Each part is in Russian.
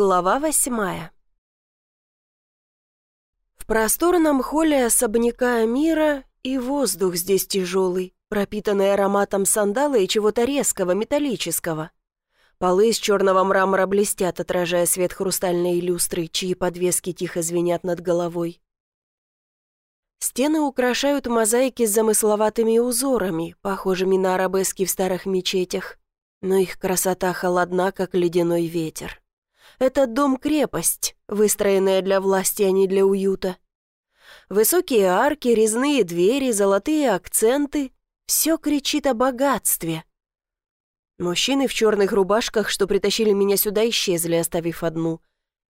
Глава восьмая В просторном холле особняка мира и воздух здесь тяжелый, пропитанный ароматом сандала и чего-то резкого, металлического. Полы из черного мрамора блестят, отражая свет хрустальной люстры, чьи подвески тихо звенят над головой. Стены украшают мозаики с замысловатыми узорами, похожими на арабески в старых мечетях, но их красота холодна, как ледяной ветер. Этот дом-крепость, выстроенная для власти, а не для уюта. Высокие арки, резные двери, золотые акценты — все кричит о богатстве. Мужчины в черных рубашках, что притащили меня сюда, исчезли, оставив одну.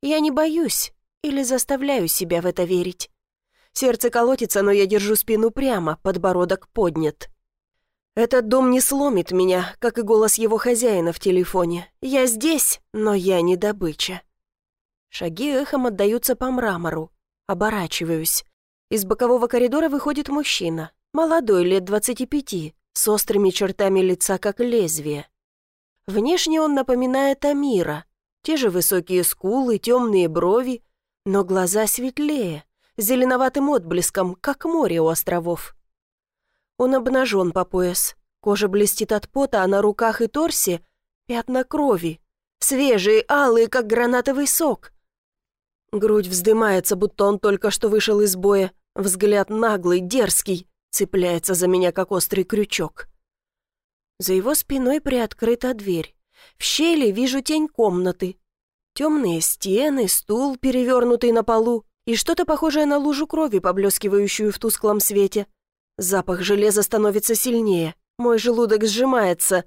Я не боюсь или заставляю себя в это верить. Сердце колотится, но я держу спину прямо, подбородок поднят. Этот дом не сломит меня, как и голос его хозяина в телефоне. Я здесь, но я не добыча. Шаги эхом отдаются по мрамору. Оборачиваюсь. Из бокового коридора выходит мужчина. Молодой, лет двадцати пяти, с острыми чертами лица, как лезвие. Внешне он напоминает Амира. Те же высокие скулы, темные брови, но глаза светлее, зеленоватым отблеском, как море у островов. Он обнажен по пояс, кожа блестит от пота, а на руках и торсе пятна крови, свежие, алые, как гранатовый сок. Грудь вздымается, будто он только что вышел из боя, взгляд наглый, дерзкий, цепляется за меня, как острый крючок. За его спиной приоткрыта дверь. В щели вижу тень комнаты. Темные стены, стул, перевернутый на полу, и что-то похожее на лужу крови, поблескивающую в тусклом свете. Запах железа становится сильнее. Мой желудок сжимается.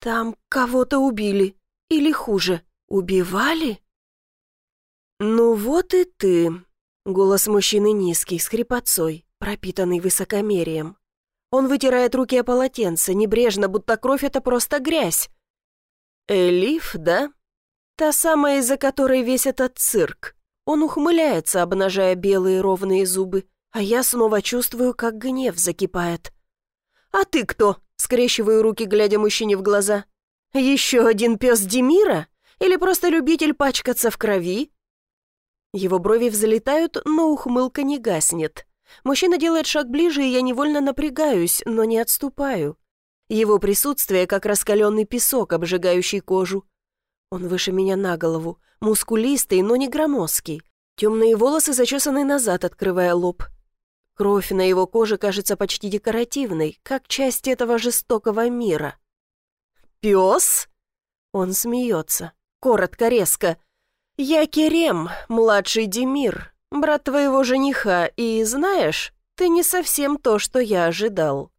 Там кого-то убили. Или хуже, убивали? «Ну вот и ты», — голос мужчины низкий, с хрипотцой, пропитанный высокомерием. Он вытирает руки о полотенце, небрежно, будто кровь — это просто грязь. «Элиф, да? Та самая, из-за которой весь этот цирк. Он ухмыляется, обнажая белые ровные зубы, а я снова чувствую, как гнев закипает. «А ты кто?» — скрещиваю руки, глядя мужчине в глаза. «Еще один пес Демира? Или просто любитель пачкаться в крови?» Его брови взлетают, но ухмылка не гаснет. Мужчина делает шаг ближе, и я невольно напрягаюсь, но не отступаю. Его присутствие как раскаленный песок, обжигающий кожу. Он выше меня на голову, мускулистый, но не громоздкий. Темные волосы зачесаны назад, открывая лоб. Кровь на его коже кажется почти декоративной, как часть этого жестокого мира. «Пес?» Он смеется, коротко, резко. «Я Керем, младший Демир, брат твоего жениха, и, знаешь, ты не совсем то, что я ожидал».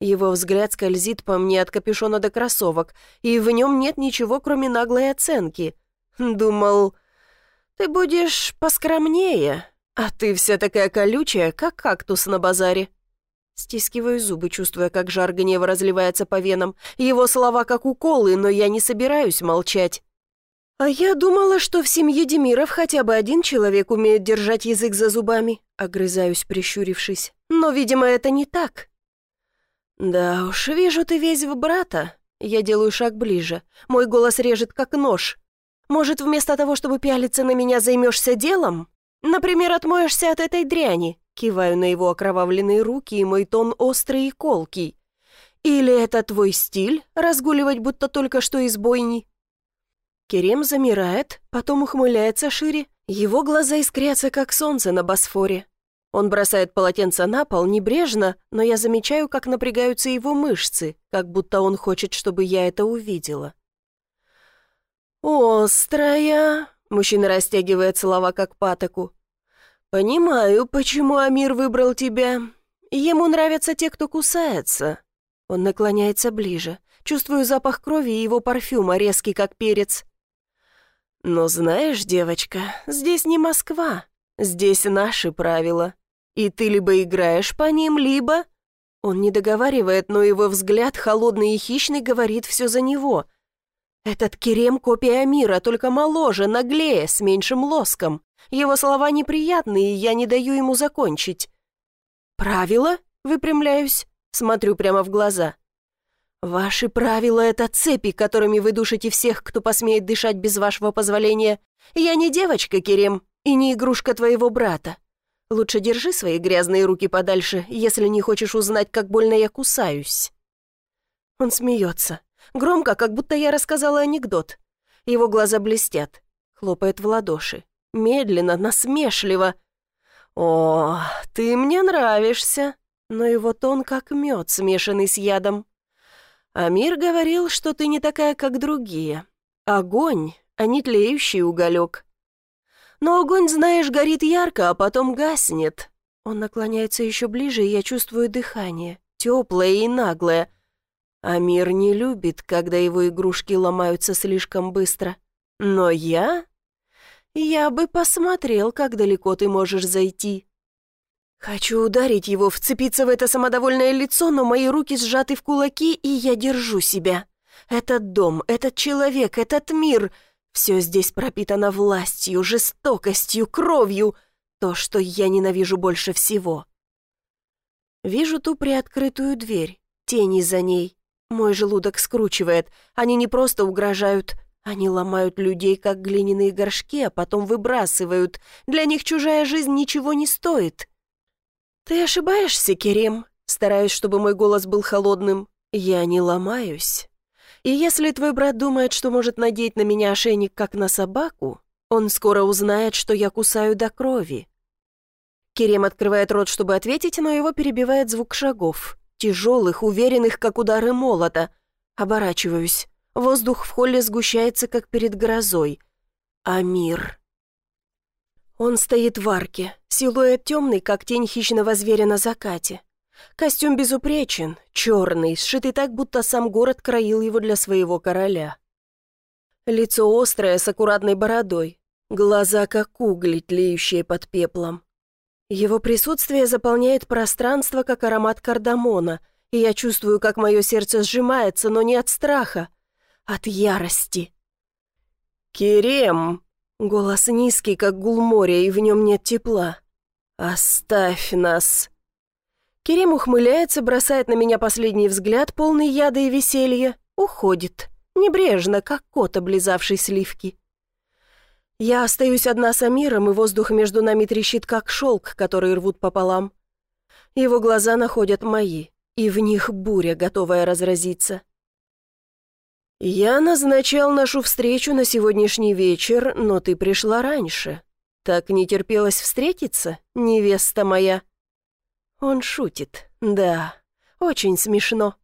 Его взгляд скользит по мне от капюшона до кроссовок, и в нем нет ничего, кроме наглой оценки. Думал, ты будешь поскромнее, а ты вся такая колючая, как кактус на базаре. Стискиваю зубы, чувствуя, как жар гнева разливается по венам. Его слова как уколы, но я не собираюсь молчать. А я думала, что в семье Демиров хотя бы один человек умеет держать язык за зубами, огрызаюсь, прищурившись. Но, видимо, это не так. «Да уж, вижу, ты весь в брата». Я делаю шаг ближе. Мой голос режет, как нож. «Может, вместо того, чтобы пялиться на меня, займешься делом? Например, отмоешься от этой дряни?» Киваю на его окровавленные руки, и мой тон острый и колкий. «Или это твой стиль, разгуливать будто только что из бойни?» Керем замирает, потом ухмыляется шире. Его глаза искрятся, как солнце на Босфоре. Он бросает полотенце на пол небрежно, но я замечаю, как напрягаются его мышцы, как будто он хочет, чтобы я это увидела. «Острая!» — мужчина растягивает слова, как патоку. «Понимаю, почему Амир выбрал тебя. Ему нравятся те, кто кусается». Он наклоняется ближе. Чувствую запах крови и его парфюма, резкий, как перец. «Но знаешь, девочка, здесь не Москва. Здесь наши правила. И ты либо играешь по ним, либо...» Он не договаривает, но его взгляд, холодный и хищный, говорит все за него. «Этот Керем — копия мира, только моложе, наглее, с меньшим лоском. Его слова неприятные, и я не даю ему закончить». «Правила?» — выпрямляюсь, смотрю прямо в глаза. Ваши правила — это цепи, которыми вы душите всех, кто посмеет дышать без вашего позволения. Я не девочка, Керем, и не игрушка твоего брата. Лучше держи свои грязные руки подальше, если не хочешь узнать, как больно я кусаюсь». Он смеется. Громко, как будто я рассказала анекдот. Его глаза блестят. Хлопает в ладоши. Медленно, насмешливо. «О, ты мне нравишься!» Но его тон как мед, смешанный с ядом. Амир говорил, что ты не такая, как другие. Огонь, а не тлеющий уголек. Но огонь, знаешь, горит ярко, а потом гаснет. Он наклоняется еще ближе, и я чувствую дыхание, теплое и наглое. Амир не любит, когда его игрушки ломаются слишком быстро. Но я... Я бы посмотрел, как далеко ты можешь зайти. Хочу ударить его, вцепиться в это самодовольное лицо, но мои руки сжаты в кулаки, и я держу себя. Этот дом, этот человек, этот мир — все здесь пропитано властью, жестокостью, кровью, то, что я ненавижу больше всего. Вижу ту приоткрытую дверь, тени за ней. Мой желудок скручивает, они не просто угрожают, они ломают людей, как глиняные горшки, а потом выбрасывают. Для них чужая жизнь ничего не стоит. «Ты ошибаешься, Керем?» Стараюсь, чтобы мой голос был холодным. «Я не ломаюсь. И если твой брат думает, что может надеть на меня ошейник, как на собаку, он скоро узнает, что я кусаю до крови». Керем открывает рот, чтобы ответить, но его перебивает звук шагов. Тяжелых, уверенных, как удары молота. Оборачиваюсь. Воздух в холле сгущается, как перед грозой. Амир. Он стоит в арке, силуэт темный, как тень хищного зверя на закате. Костюм безупречен, черный, сшитый так, будто сам город краил его для своего короля. Лицо острое, с аккуратной бородой, глаза как угли, тлеющие под пеплом. Его присутствие заполняет пространство, как аромат кардамона, и я чувствую, как мое сердце сжимается, но не от страха, от ярости. «Керем!» Голос низкий, как гул моря, и в нем нет тепла. «Оставь нас!» Керем ухмыляется, бросает на меня последний взгляд, полный яда и веселья, уходит, небрежно, как кот, облизавший сливки. Я остаюсь одна с Амиром, и воздух между нами трещит, как шелк, который рвут пополам. Его глаза находят мои, и в них буря, готовая разразиться. «Я назначал нашу встречу на сегодняшний вечер, но ты пришла раньше. Так не терпелось встретиться, невеста моя?» Он шутит, да, очень смешно.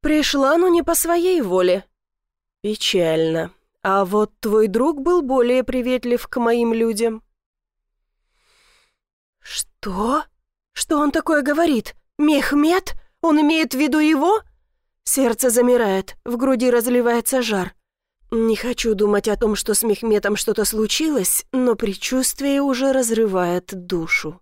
«Пришла, но не по своей воле». «Печально. А вот твой друг был более приветлив к моим людям». «Что? Что он такое говорит? Мехмед? Он имеет в виду его?» Сердце замирает, в груди разливается жар. Не хочу думать о том, что с Мехметом что-то случилось, но предчувствие уже разрывает душу.